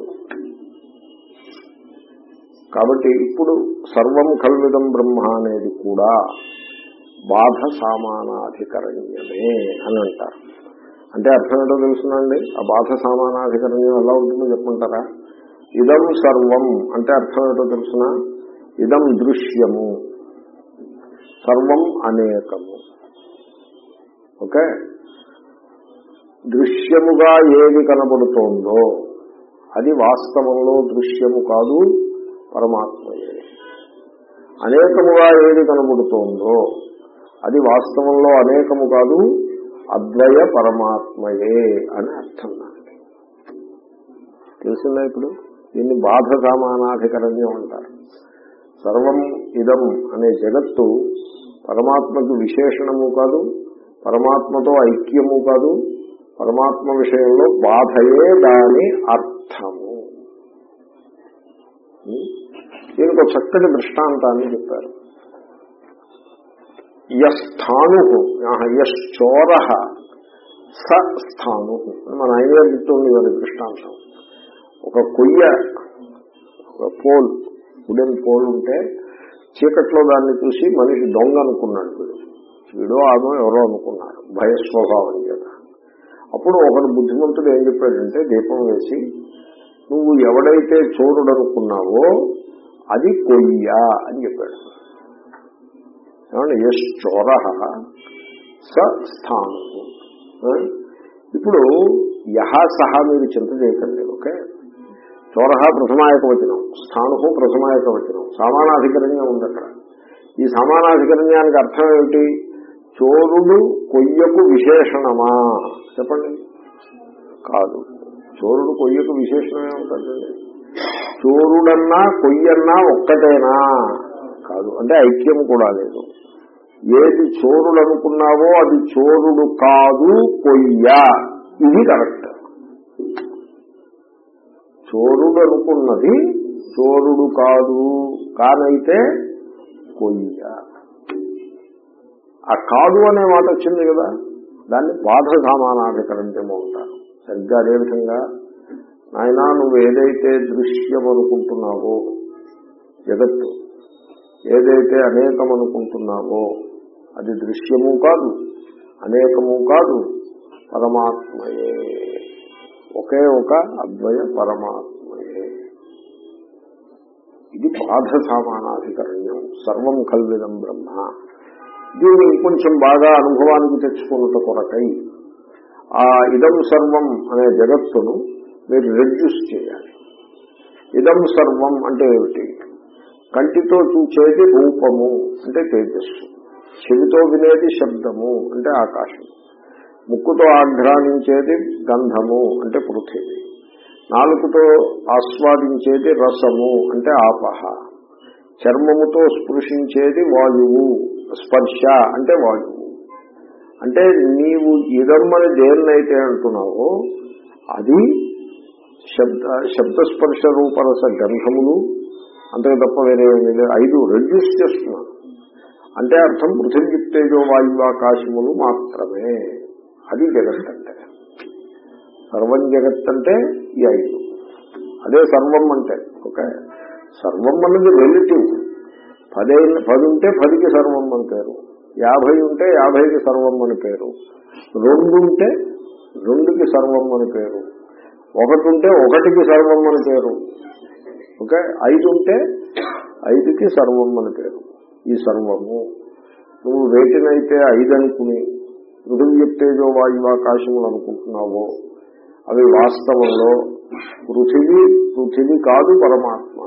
కాబట్టి ఇప్పుడు సర్వం కల్విదం బ్రహ్మ అనేది కూడా బాధ సామానాధికరణ్యమే అని అంటారు. అంటే అర్థం ఏంటో తెలుసునండి? ఆ బాధ సామానాధికరణ్యం ఎలా ఉంటుందో చెప్పుకుంటారా ఇదం సర్వం అంటే అర్థం ఏంటో తెలుసిన? ఇదం దృశ్యము. సర్వం అనేకము. ఓకే? దృశ్యముగా ఏది కనబడుతోందో అది వాస్తవంలో దృశ్యము కాదు పరమాత్మయే. అనేకముగా ఏది కనబడుతోందో అది వాస్తవంలో అనేకము కాదు అద్వయ పరమాత్మయే అని అర్థం దానికి తెలిసిందా ఇప్పుడు? దీన్ని బాధ సామానాధికరణ్యం అంటారు. సర్వం ఇదం అనే జగత్తు పరమాత్మకు విశేషణము కాదు పరమాత్మతో ఐక్యము కాదు పరమాత్మ విషయంలో బాధయే దాని అర్థము. దీనికి ఒక చక్కటి దృష్టాంతాన్ని చెప్పారు. యస్థాను యశ్చోర స స్థాను మన ఆయన చెప్తుంది వారి దృష్టాంతం. ఒక కొయ్య ఒక పోల్ వుడెన్ పోల్ ఉంటే చీకట్లో దాన్ని చూసి మనిషి దొంగ అనుకున్నాడు వీడు. వీడో ఆమె ఎవరో అనుకున్నారు భయస్వభావం చేత. అప్పుడు ఒకడు బుద్ధిమంతుడు ఏం చెప్పాడంటే దీపం వేసి నువ్వు ఎవడైతే చోరుడు అనుకున్నావో అది కొయ్య అని చెప్పాడు. ఏమంటే ఎస్ చోర స స్థానం. ఇప్పుడు యహ సహ మీరు చింత చేయకండి ఓకే? చోర ప్రథమాయక వచనం స్థాను ప్రథమాయక వచనం సమానాధికరణ్యం ఉంది అక్కడ. ఈ సమానాధికరణ్యానికి అర్థం ఏమిటి? చోరుడు కొయ్యకు విశేషణమా? చెప్పండి. కాదు. చోరుడు కొయ్యకు విశేషణమే ఉంటుందండి చోరుడన్నా కొయ్యన్నా ఒక్కటేనా? కాదు. అంటే ఐక్యం కూడా లేదు. ఏది చోరుడు అనుకున్నావో అది చోరుడు కాదు కొయ్య. ఇది కరెక్ట్. చోరుడు అనుకున్నది చోరుడు కాదు. కానైతే కొయ్య. ఆ కాదు అనే మాట వచ్చింది కదా? దాన్ని బాధ సామానాధికరణ్యము ఉంటారు సరిగ్గా అదేవిధంగా నాయన నువ్వు ఏదైతే దృశ్యం అనుకుంటున్నావో జగత్తు ఏదైతే అనేకం అనుకుంటున్నావో అది దృశ్యము కాదు అనేకము కాదు పరమాత్మయే. ఒకే ఒక అద్వయ పరమాత్మయే. ఇది బాధ సామానాధికరణ్యం సర్వం కల్విదం బ్రహ్మ. దీన్ని కొంచెం బాగా అనుభవానికి తెచ్చుకున్నట కొరకై ఆ ఇదం సర్వం అనే జగత్తును మీరు రెడ్యూస్ చేయాలి. ఇదం సర్వం అంటే ఏమిటి? కంటితో చూచేది రూపము అంటే తేజస్సు. చెవితో వినేది శబ్దము అంటే ఆకాశం. ముక్కుతో ఆఘ్రానించేది గంధము అంటే పృథివీ. నాలుగుతో ఆస్వాదించేది రసము అంటే ఆపహ. చర్మముతో స్పృశించేది వాయువు స్పర్శ అంటే వాయువు. అంటే నీవు ఇదమ్మని దేన్నైతే అంటున్నావో అది శబ్ద శబ్దస్పర్శ రూపరస గంధములు అంతకు తప్ప వేరే లేదు. ఐదు రెడ్యూస్ చేస్తున్నాను అంటే అర్థం పృథివీప్తేజో వాయువు ఆకాశములు మాత్రమే. అది జగత్ అంటే. సర్వం జగత్ అంటే ఈ ఐదు. అదే సర్వం అంటే. ఓకే? సర్వం అన్నది రిలేటివ్ పదే పది ఉంటే పదికి సర్వం అని పేరు. యాభై ఉంటే యాభైకి సర్వం అని పేరు. రెండు ఉంటే రెండుకి సర్వం అని పేరు. ఒకటి ఉంటే ఒకటికి సర్వం అని పేరు. ఓకే? ఐదు ఉంటే ఐదుకి సర్వం అని పేరు. ఈ సర్వము. నువ్వు వేటినైతే ఐదు అనుకుని పృథివ్యప్తేజో వాయువాకాశములు అనుకుంటున్నావో అవి వాస్తవంలో పృథివీ పృథివీ కాదు పరమాత్మ.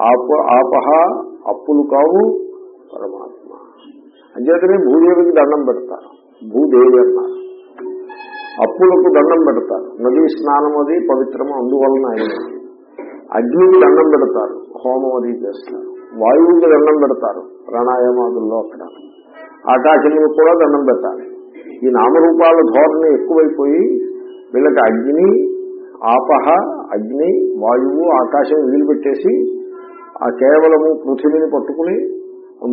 ఆప ఆపహ అప్పులు కావు పరమాత్మ. అంచేతనే భూదేవికి దండం పెడతారు. భూదేవి అన్నారు. అప్పులకు దండం పెడతారు. నదీ స్నానం అది పవిత్రము అందువలన అయినది అగ్నికి దండం పెడతారు హోమం అది చేస్తారు వాయువుకి దండం పెడతారు ప్రాణాయామాదుల్లో అక్కడ. ఆకాశములకు కూడా దండం పెట్టాలి. ఈ నామరూపాల ధోరణి ఎక్కువైపోయి వీళ్ళకి అగ్ని ఆపహ అగ్ని వాయువు ఆకాశం వదిలిపెట్టేసి ఆ కేవలము పృథివీని పట్టుకుని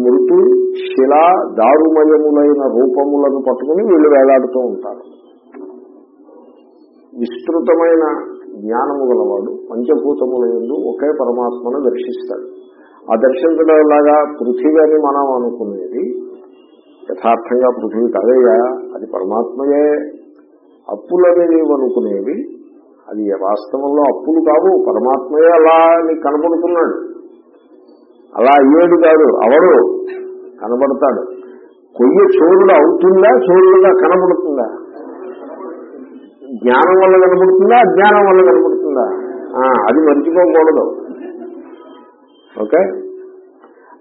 మృతు శిల దారుమయములైన రూపములను పట్టుకుని వీళ్ళు వేలాడుతూ ఉంటారు. విస్తృతమైన జ్ఞానము గలవాడు పంచభూతముల ఎందు ఒకే పరమాత్మను దర్శిస్తాడు. ఆ దర్శించడంలాగా పృథివీ అని మనం అనుకునేది యథార్థంగా పృథివీ కాదయ్యా అది పరమాత్మయే అప్పులని అనుకునేవి అది వాస్తవంలో అప్పులు కావు పరమాత్మయే అలా నీకు కనపడుతున్నాడు అలా అయ్యేడు కాదు అవడు కనబడతాడు. కొయ్య చోరుడు అవుతుందా చోరుడుగా కనబడుతుందా జ్ఞానం వల్ల కనబడుతుందా? అజ్ఞానం వల్ల కనబడుతుందా? అది మర్చిపోకూడదు. ఓకే?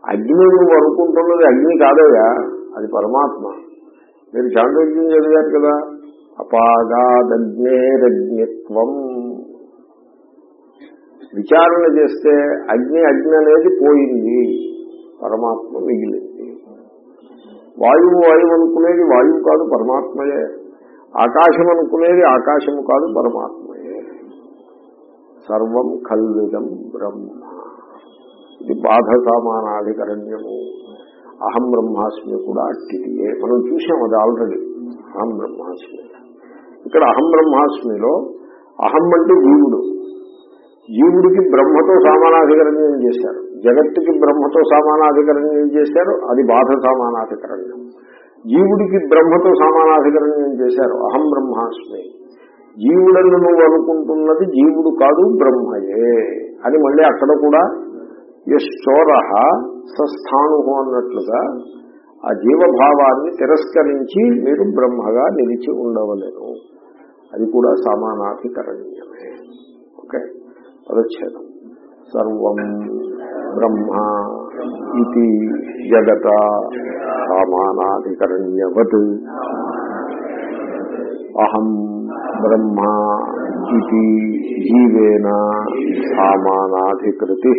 అగ్ని నువ్వు అనుకుంటున్నది అగ్ని కాదయ్యా అది పరమాత్మ. మీరు చాంద్రోగ్యం చదివారు కదా. అపాగాదగ్నేరగ్నిత్వం విచారణ చేస్తే అగ్ని అగ్ని అనేది పోయింది. పరమాత్మ మిగిలింది. వాయువు వాయువు అనుకునేది వాయువు కాదు పరమాత్మయే. ఆకాశం అనుకునేది ఆకాశము కాదు పరమాత్మయే సర్వం కల్విదం బ్రహ్మ. ఇది బాధ సామానాధికరణ్యము అహం బ్రహ్మాస్మి కూడా అట్టిదియే మనం చూసాం అది ఆల్రెడీ. అహం బ్రహ్మాస్మి. ఇక్కడ అహం బ్రహ్మాస్మిలో అహం అంటే జీవుడు. జీవుడికి బ్రహ్మతో సమానాధికరణ్యం చేశారు. జగత్తుకి బ్రహ్మతో సమానాధికరణ్యం చేశారు. అది బాధ సమానాధికరణ్యం జీవుడికి బ్రహ్మతో సమానాధికరణం చేశారు. అహం బ్రహ్మాస్మి. జీవుడని నువ్వు అనుకుంటున్నది జీవుడు కాదు బ్రహ్మయే అని మళ్ళీ అక్కడ కూడా యశ్చోర సస్థాను అన్నట్లుగా ఆ జీవభావాన్ని తిరస్కరించి మీరు బ్రహ్మగా నిలిచి ఉండవలేను. అది కూడా సమానాధికరణీయమే. ఓకే? పదచ్ఛేదం. సర్వం బ్రహ్మ ఇది జగత. సామానాధికరణ్యవత్ అహం బ్రహ్మా ఇది జీవేన సామానాధికృతి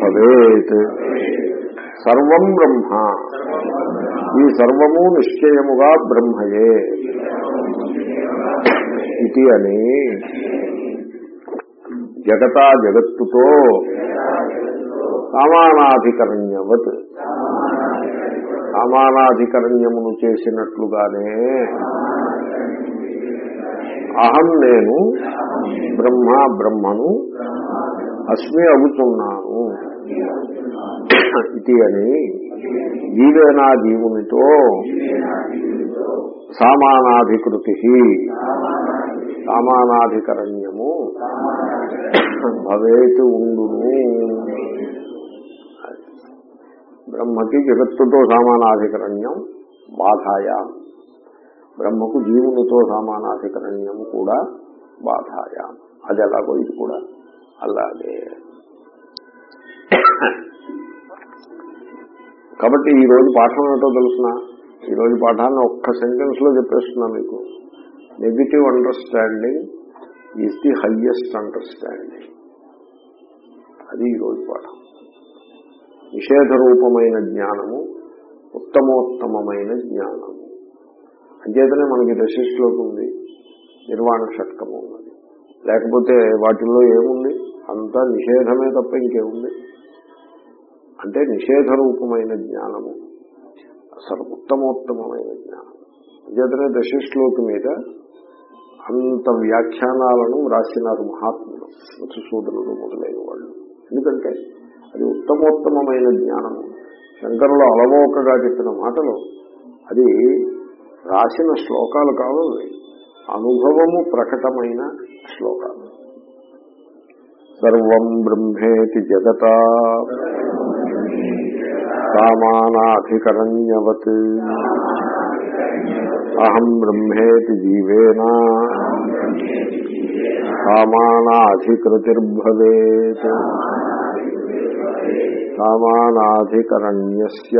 భవేత్ సర్వం బ్రహ్మ ఈ సర్వము నిశ్చయముగా బ్రహ్మయే ఇది అని జగతా జగత్తుతో సామానాధికరణ్యవత్ సమానాధికరణ్యమును చేసినట్లుగానే అహం నేను బ్రహ్మ బ్రహ్మను అస్మి అగుతున్నాను ఇది అని జీవేనా జీవునితో సామానాధికృతి. సామానాధికరణ్యము భవేతు ఉండును. బ్రహ్మకి జగత్తుతో సమానాధికరణ్యం బాధాయా. బ్రహ్మకు జీవునితో సమానాధికరణ్యం కూడా బాధాయా. అది ఎలాగో ఇది కూడా అలాగే. కాబట్టి ఈ రోజు పాఠం ఏంటో తెలుసిన? ఈ రోజు పాఠాన్ని ఒక్క సెంటెన్స్లో చెప్పేస్తున్నా మీకు. Negative understanding is the highest understanding అది ఈ రోజు పాఠం. నిషేధ రూపమైన జ్ఞానము ఉత్తమోత్తమైన జ్ఞానము. అంచేతనే మనకి దశిష్లోకి ఉంది నిర్వాణ షట్కము ఉన్నది. లేకపోతే వాటిల్లో ఏముంది? అంతా నిషేధమే తప్ప ఇంకేముంది? అంటే నిషేధ రూపమైన జ్ఞానము. అసలు ఉత్తమోత్తమైన జ్ఞానం అంచేతనే దశిష్లోకి మీద అంత వ్యాఖ్యానాలను రాసినారు మహాత్ములు మధుసూదనుడు మొదలైన వాళ్ళు. ఎందుకంటే అది ఉత్తమోత్తమైన జ్ఞానము. శంకరులు అలవోకగా చెప్పిన మాటలు అది రాసిన శ్లోకాలు కావాలి అనుభవము ప్రకటమైన శ్లోకాలు. సర్వం బ్రహ్మేతి జగత. సామానాధికరణ్యవత్ అహం బ్రహ్మేతి జీవేన. సామానాధికృతిర్భవేత్ సామానాధికరణ్యస్య.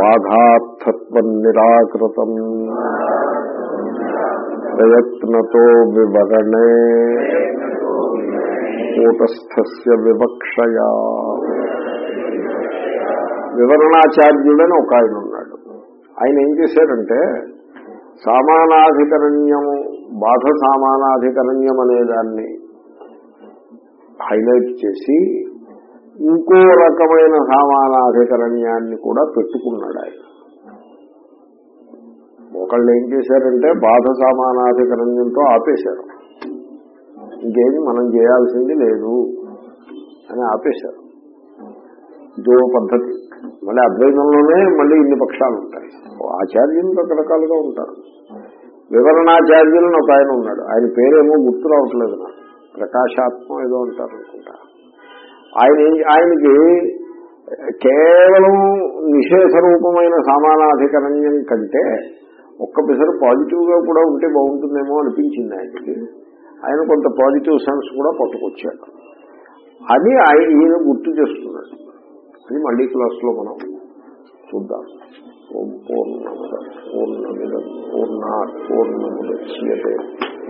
బాధార్థత్వం నిరాకృతం ప్రయత్నతో వివరణే. కూటస్థస్య వివక్షయా. వివరణాచార్యుడని ఒక ఆయన ఉన్నాడు. ఆయన ఏం చేశారంటే సామానాధికరణ్యము బాధ సామానాధికరణ్యం అనే దాన్ని హైలైట్ చేసి ఇంకో రకమైన సామానాధికరణ్యాన్ని కూడా పెట్టుకున్నాడు ఆయన. ఒకళ్ళు ఏం చేశారంటే బాధ సామానాధికరణ్యంతో ఆపేశారు. ఇంకేమి మనం చేయాల్సింది లేదు అని ఆపేశారు. ఇదో పద్ధతి. మళ్ళీ అద్వైతంలోనే మళ్ళీ ఇన్ని పక్షాలు ఉంటాయి. ఆచార్యులు రకరకాలుగా ఉంటారు. వివరణాచార్యులను ఒక ఆయన ఉన్నాడు. ఆయన పేరేమో గుర్తు రావట్లేదు నాకు. ప్రకాశాత్మ ఏదో అంటారు అనుకుంటా ఆయన ఆయనకి కేవలం నిషేధ రూపమైన సామానాధికరణ్యం కంటే ఒక్క పిసరు పాజిటివ్గా కూడా ఉంటే బాగుంటుందేమో అనిపించింది ఆయనకి. ఆయన కొంత పాజిటివ్ సెన్స్ కూడా పట్టుకొచ్చాడు. అది ఆయన ఈయన గుర్తు చేస్తున్నాడు. అది మళ్ళీ క్లాస్లో మనం చూద్దాం. ఓం పూర్ణముద పూర్ణ పూర్ణా పూర్ణముద్యతే.